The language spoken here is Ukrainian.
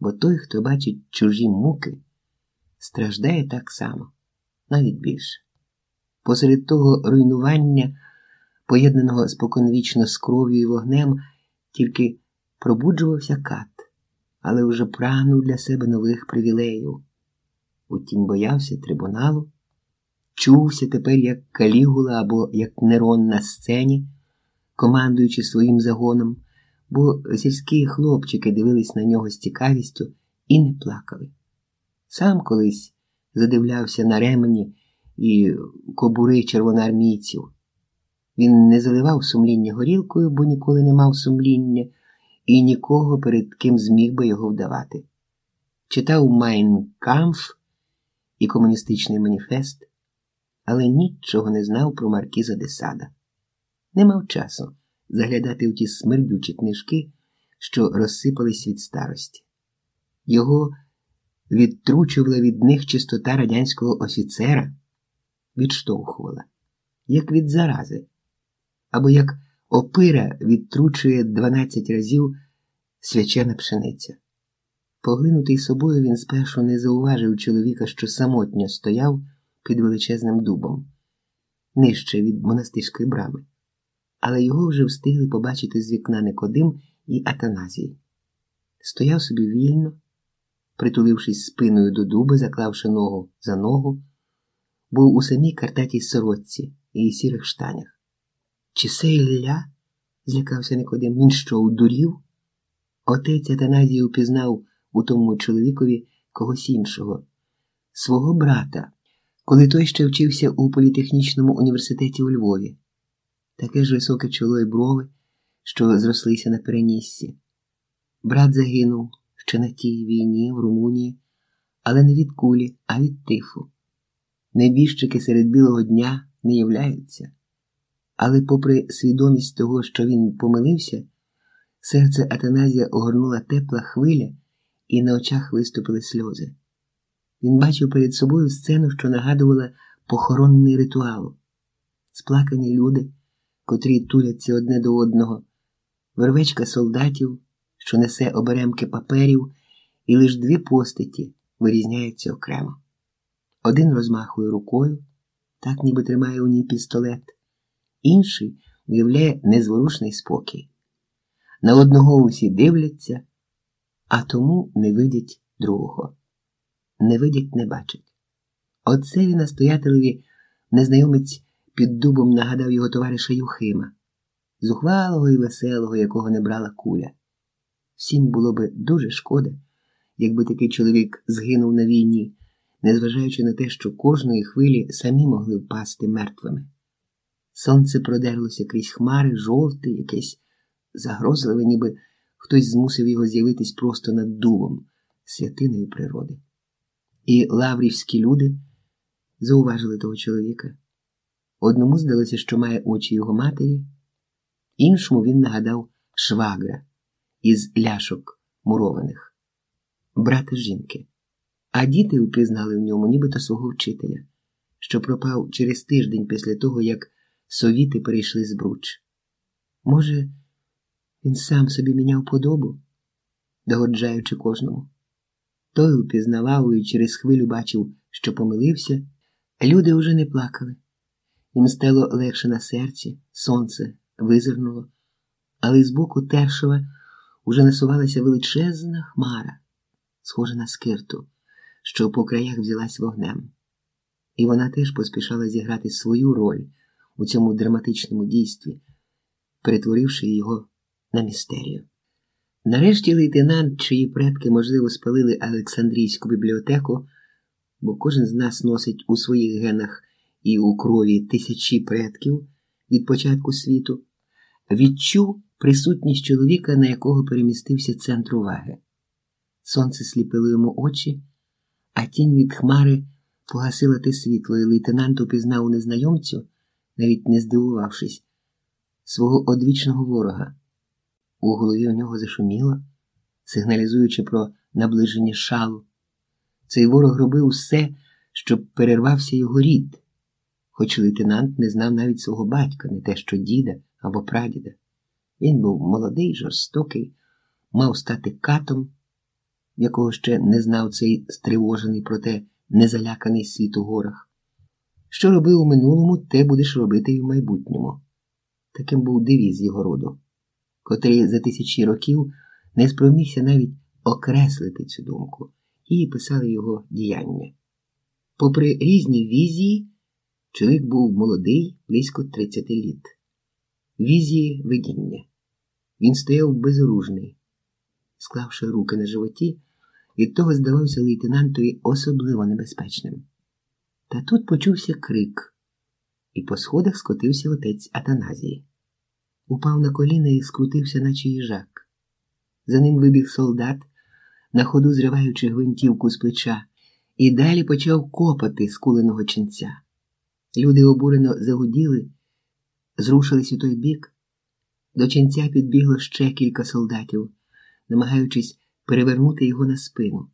бо той, хто бачить чужі муки, страждає так само, навіть більше. Посеред того руйнування, поєднаного споконвічно з кров'ю і вогнем, тільки пробуджувався кат, але вже прагнув для себе нових привілеїв. Утім, боявся трибуналу, чувся тепер як калігула або як Нерон на сцені, командуючи своїм загоном, бо сільські хлопчики дивились на нього з цікавістю і не плакали. Сам колись задивлявся на ремені і кобури червоноармійців. Він не заливав сумління горілкою, бо ніколи не мав сумління і нікого, перед ким зміг би його вдавати. Читав Майн Камф і комуністичний маніфест, але нічого не знав про Маркіза де Сада. Не мав часу заглядати в ті смердючі книжки, що розсипались від старості. Його відтручувала від них чистота радянського офіцера, відштовхувала, як від зарази, або як опира відтручує 12 разів свячена пшениця. Поглинутий собою, він спершу не зауважив чоловіка, що самотньо стояв під величезним дубом, нижче від монастирської брами, але його вже встигли побачити з вікна Никодим і Атаназій. Стояв собі вільно, притулившись спиною до дуба, заклавши ногу за ногу, був у самій картатій сорочці і сірих штанях. Чи це Ілля? злякався Никодим. Він що, удурів? Отець Атаназій упізнав у тому чоловікові когось іншого, свого брата, коли той ще вчився у політехнічному університеті у Львові. Таке ж високе чоло й брови, що зрослися на переніссі. Брат загинув ще на тій війні в Румунії, але не від кулі, а від тифу. Небіжчики серед білого дня не являються. Але, попри свідомість того, що він помилився, серце Атаназія огорнула тепла хвиля, і на очах виступили сльози. Він бачив перед собою сцену, що нагадувала похоронний ритуал, сплакані люди, котрі туляться одне до одного, вервечка солдатів, що несе оберемки паперів, і лиш дві постаті вирізняються окремо. Один розмахує рукою, так ніби тримає у ній пістолет, інший уявляє незворушний спокій. На одного усі дивляться, а тому не видять другого. Не видять, не бачать. Оце він настоятелеві незнайомець під дубом нагадав його товариша Юхима, зухвалого і веселого, якого не брала куля. Всім було би дуже шкода, якби такий чоловік згинув на війні, незважаючи на те, що кожної хвилі самі могли впасти мертвими. Сонце продерлося крізь хмари, жовте, якесь загрозливе, ніби хтось змусив його з'явитись просто над дубом, святиною природи. І лаврівські люди зауважили того чоловіка. Одному здалося, що має очі його матері, іншому він нагадав швагра із ляшок мурованих, брата жінки. А діти упізнали в ньому нібито свого вчителя, що пропав через тиждень після того, як совіти перейшли з бруч. Може, він сам собі міняв подобу, догоджаючи кожному. Той упізнавав і через хвилю бачив, що помилився, люди уже не плакали. Їм стало легше на серці, сонце визирнуло, але з боку Тершова уже насувалася величезна хмара, схожа на скирту, що по краях взялась вогнем. І вона теж поспішала зіграти свою роль у цьому драматичному дійстві, перетворивши його на містерію. Нарешті лейтенант, чиї предки, можливо, спалили Олександрійську бібліотеку, бо кожен з нас носить у своїх генах і у крові тисячі предків від початку світу, відчув присутність чоловіка, на якого перемістився центр уваги. Сонце сліпило йому очі, а тінь від хмари погасила те світло, і лейтенант упізнав у незнайомцю, навіть не здивувавшись, свого одвічного ворога. У голові у нього зашуміло, сигналізуючи про наближення шалу. Цей ворог робив усе, щоб перервався його рід, хоч лейтенант не знав навіть свого батька, не те що діда або прадіда. Він був молодий, жорстокий, мав стати катом, якого ще не знав цей стривожений, проте незаляканий світ у горах. Що робив у минулому, те будеш робити і в майбутньому. Таким був девіз його роду, котрий за тисячі років не спромігся навіть окреслити цю думку, і писали його діяння. Попри різні візії, чоловік був молодий, близько 30 літ. Візії видіння. Він стояв безоружний, склавши руки на животі, від того здавався лейтенантові особливо небезпечним. Та тут почувся крик, і по сходах скотився отець Атаназії. Упав на коліна і скрутився, наче їжак. За ним вибіг солдат, на ходу зриваючи гвинтівку з плеча, і далі почав копати скуленого ченця. Люди обурено загуділи, зрушились у той бік. До ченця підбігло ще кілька солдатів, намагаючись перевернути його на спину.